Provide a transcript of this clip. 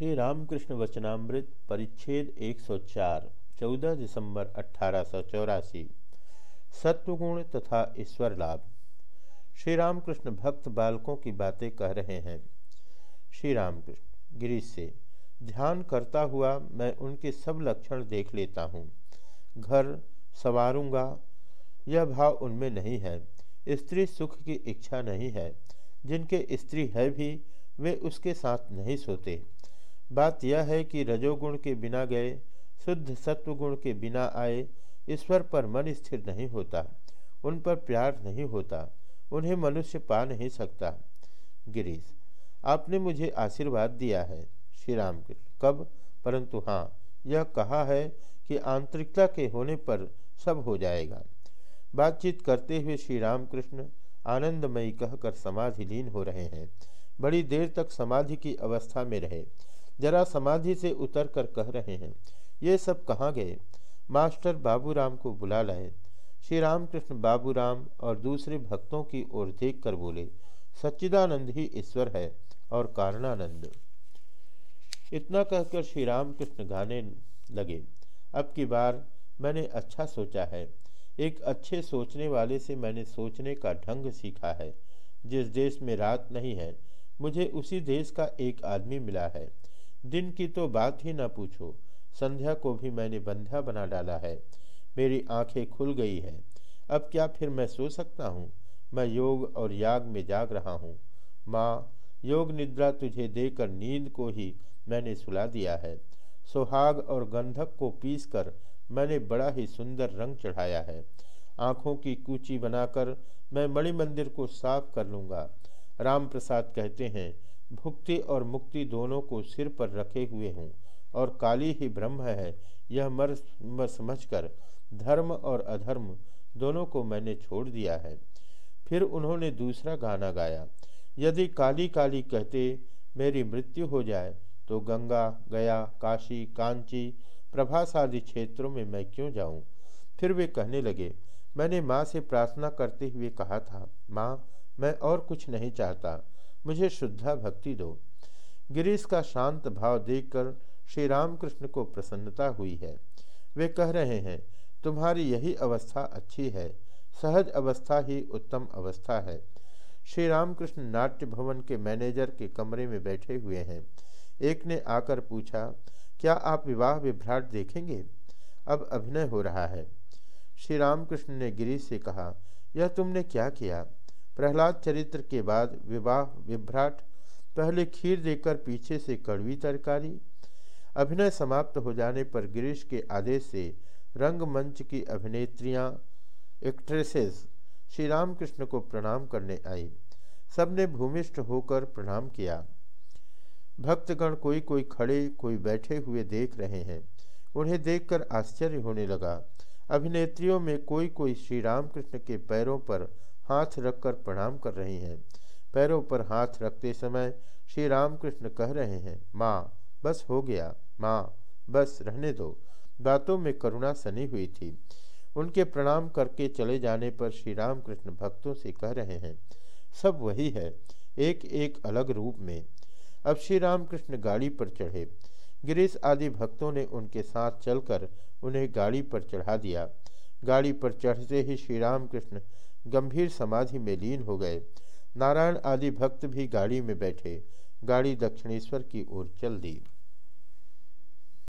श्री रामकृष्ण वचनामृत परिच्छेद 104 14 दिसंबर अठारह सत्वगुण तथा ईश्वर लाभ। श्री रामकृष्ण भक्त बालकों की बातें कह रहे हैं। श्री रामकृष्ण गिरीश से, ध्यान करता हुआ मैं उनके सब लक्षण देख लेता हूँ। घर, संवारूँगा, यह भाव उनमें नहीं है। स्त्री सुख की इच्छा नहीं है। जिनके स्त्री है भी, वे उसके साथ नहीं सोते। बात यह है कि रजोगुण के बिना गए, शुद्ध सत्वगुण के बिना आए, ईश्वर पर मन स्थिर नहीं होता, उन पर प्यार नहीं होता, उन्हें मनुष्य पा नहीं सकता। गिरीश, आपने मुझे आशीर्वाद दिया है श्री राम कब? परंतु हाँ यह कहा है कि आंतरिकता के होने पर सब हो जाएगा। बातचीत करते हुए श्री रामकृष्ण आनंदमयी कहकर समाधि लीन हो रहे हैं। बड़ी देर तक समाधि की अवस्था में रहे। जरा समाधि से उतर कर कह रहे हैं, ये सब कहाँ गए? मास्टर बाबूराम को बुला लाए। श्री रामकृष्ण बाबूराम और दूसरे भक्तों की ओर देख कर बोले, सच्चिदानंद ही ईश्वर है और कारणानंद। इतना कहकर श्री रामकृष्ण गाने लगे। अब की बार मैंने अच्छा सोचा है। एक अच्छे सोचने वाले से मैंने सोचने का ढंग सीखा है। जिस देश में रात नहीं है, मुझे उसी देश का एक आदमी मिला है। दिन की तो बात ही न पूछो। संध्या को भी मैंने बंध्या बना डाला है। मेरी आँखें खुल गई हैं। अब क्या फिर मैं सो सकता हूँ? मैं योग और याग में जाग रहा हूँ। माँ, योग निद्रा तुझे देकर नींद को ही मैंने सुला दिया है। सुहाग और गंधक को पीसकर मैंने बड़ा ही सुंदर रंग चढ़ाया है। आँखों की कूची बनाकर मैं मणि मंदिर को साफ़ कर लूँगा। राम प्रसाद कहते हैं भुक्ति और मुक्ति दोनों को सिर पर रखे हुए हूँ, और काली ही ब्रह्म है, यह मर समझकर धर्म और अधर्म दोनों को मैंने छोड़ दिया है फिर उन्होंने दूसरा गाना गाया, यदि काली काली कहते मेरी मृत्यु हो जाए तो गंगा, गया, काशी, कांची प्रभास आदि क्षेत्रों में मैं क्यों जाऊँ? फिर वे कहने लगे, मैंने माँ से प्रार्थना करते हुए कहा था, माँ, मैं और कुछ नहीं चाहता मुझे शुद्धा भक्ति दो। गिरीश का शांत भाव देखकर श्री रामकृष्ण को प्रसन्नता हुई है। वे कह रहे हैं, तुम्हारी यही अवस्था अच्छी है। सहज अवस्था ही उत्तम अवस्था है। श्री रामकृष्ण नाट्य भवन के मैनेजर के कमरे में बैठे हुए हैं। एक ने आकर पूछा, क्या आप विवाह विभ्राट देखेंगे? अब अभिनय हो रहा है। श्री रामकृष्ण ने गिरीश से कहा, यह तुमने क्या किया? प्रहलाद चरित्र के बाद विवाह, विभ्राट, पहले खीर देकर पीछे से कड़वी तरकारी, अभिनय समाप्त हो जाने पर गिरीश के आदेश से रंगमंच की अभिनेत्रियाँ, एक्ट्रेसेस श्री रामकृष्ण को प्रणाम करने आई। सबने भूमिष्ठ होकर प्रणाम किया। भक्तगण कोई कोई खड़े, कोई बैठे हुए देख रहे हैं। उन्हें देखकर आश्चर्य होने लगा। अभिनेत्रियों में कोई कोई श्री रामकृष्ण के पैरों पर हाथ रखकर प्रणाम कर रही हैं। पैरों पर हाथ रखते समय श्री रामकृष्ण कह रहे हैं, माँ, बस हो गया। माँ, बस रहने दो। बातों में करुणा सनी हुई थी। उनके प्रणाम करके चले जाने पर श्री रामकृष्ण भक्तों से कह रहे हैं, सब वही है एक एक अलग रूप में। अब श्री रामकृष्ण गाड़ी पर चढ़े। गिरीश आदि भक्तों ने उनके साथ चलकर उन्हें गाड़ी पर चढ़ा दिया। गाड़ी पर चढ़ते ही श्री रामकृष्ण गंभीर समाधि में लीन हो गए। नारायण आदि भक्त भी गाड़ी में बैठे। गाड़ी दक्षिणेश्वर की ओर चल दी।